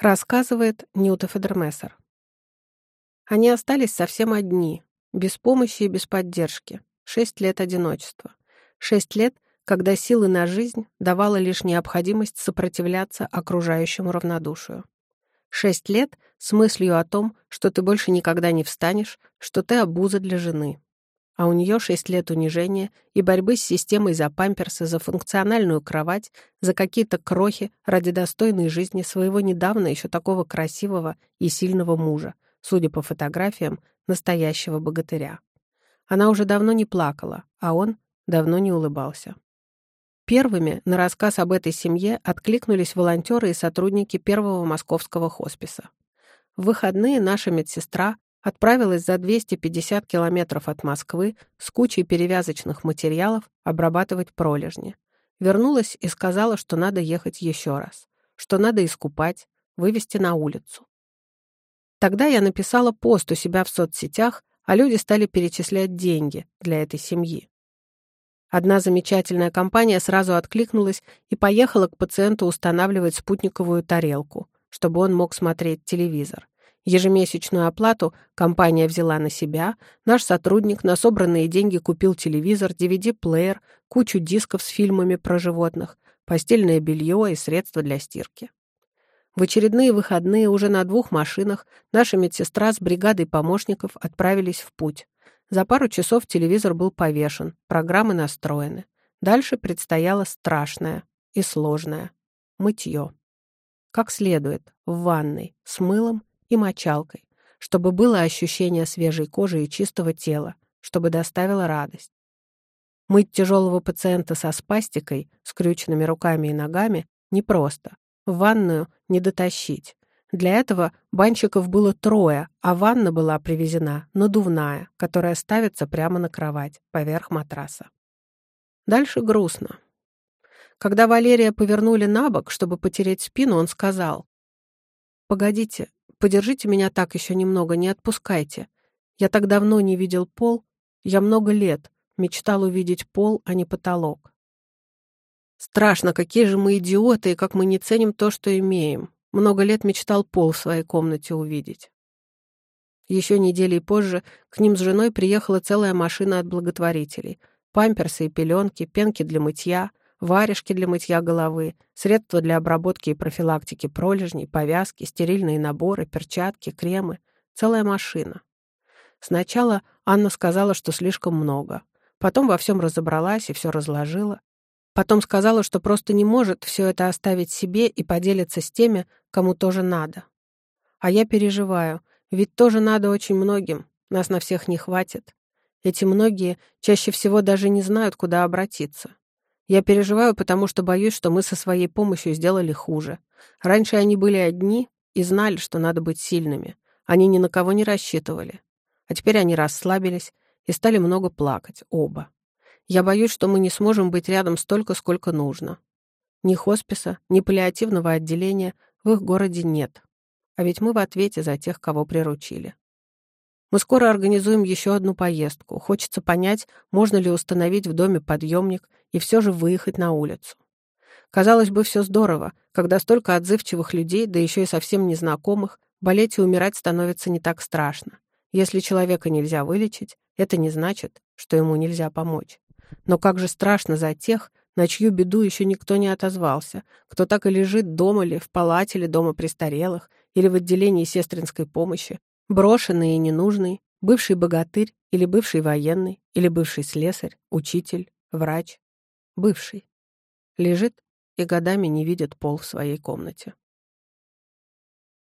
Рассказывает Ньюта Федермессер. Они остались совсем одни, без помощи и без поддержки. Шесть лет одиночества. Шесть лет, когда силы на жизнь давала лишь необходимость сопротивляться окружающему равнодушию. Шесть лет с мыслью о том, что ты больше никогда не встанешь, что ты обуза для жены. А у нее шесть лет унижения и борьбы с системой за памперсы, за функциональную кровать, за какие-то крохи ради достойной жизни своего недавно еще такого красивого и сильного мужа, судя по фотографиям, настоящего богатыря. Она уже давно не плакала, а он давно не улыбался. Первыми на рассказ об этой семье откликнулись волонтеры и сотрудники первого московского хосписа. В выходные наша медсестра отправилась за 250 километров от Москвы с кучей перевязочных материалов обрабатывать пролежни. Вернулась и сказала, что надо ехать еще раз, что надо искупать, вывести на улицу. Тогда я написала пост у себя в соцсетях, а люди стали перечислять деньги для этой семьи. Одна замечательная компания сразу откликнулась и поехала к пациенту устанавливать спутниковую тарелку, чтобы он мог смотреть телевизор. Ежемесячную оплату компания взяла на себя, наш сотрудник на собранные деньги купил телевизор, DVD-плеер, кучу дисков с фильмами про животных, постельное белье и средства для стирки. В очередные выходные уже на двух машинах наша медсестра с бригадой помощников отправились в путь. За пару часов телевизор был повешен, программы настроены. Дальше предстояло страшное и сложное — мытье. Как следует, в ванной, с мылом и мочалкой, чтобы было ощущение свежей кожи и чистого тела, чтобы доставило радость. Мыть тяжелого пациента со спастикой, скрюченными руками и ногами, непросто. В ванную не дотащить. Для этого банщиков было трое, а ванна была привезена надувная, которая ставится прямо на кровать, поверх матраса. Дальше грустно. Когда Валерия повернули на бок, чтобы потереть спину, он сказал, «Погодите, подержите меня так еще немного, не отпускайте. Я так давно не видел пол, я много лет мечтал увидеть пол, а не потолок. Страшно, какие же мы идиоты, и как мы не ценим то, что имеем. Много лет мечтал пол в своей комнате увидеть. Еще недели позже к ним с женой приехала целая машина от благотворителей. Памперсы и пеленки, пенки для мытья, варежки для мытья головы, средства для обработки и профилактики пролежней, повязки, стерильные наборы, перчатки, кремы. Целая машина. Сначала Анна сказала, что слишком много. Потом во всем разобралась и все разложила. Потом сказала, что просто не может все это оставить себе и поделиться с теми, кому тоже надо. А я переживаю, ведь тоже надо очень многим, нас на всех не хватит. Эти многие чаще всего даже не знают, куда обратиться. Я переживаю, потому что боюсь, что мы со своей помощью сделали хуже. Раньше они были одни и знали, что надо быть сильными. Они ни на кого не рассчитывали. А теперь они расслабились и стали много плакать, оба. Я боюсь, что мы не сможем быть рядом столько, сколько нужно. Ни хосписа, ни паллиативного отделения в их городе нет. А ведь мы в ответе за тех, кого приручили. Мы скоро организуем еще одну поездку. Хочется понять, можно ли установить в доме подъемник и все же выехать на улицу. Казалось бы, все здорово, когда столько отзывчивых людей, да еще и совсем незнакомых, болеть и умирать становится не так страшно. Если человека нельзя вылечить, это не значит, что ему нельзя помочь. Но как же страшно за тех, на чью беду еще никто не отозвался, кто так и лежит дома ли, в палате ли дома престарелых, или в отделении сестринской помощи, брошенный и ненужный, бывший богатырь или бывший военный, или бывший слесарь, учитель, врач. Бывший. Лежит и годами не видит пол в своей комнате.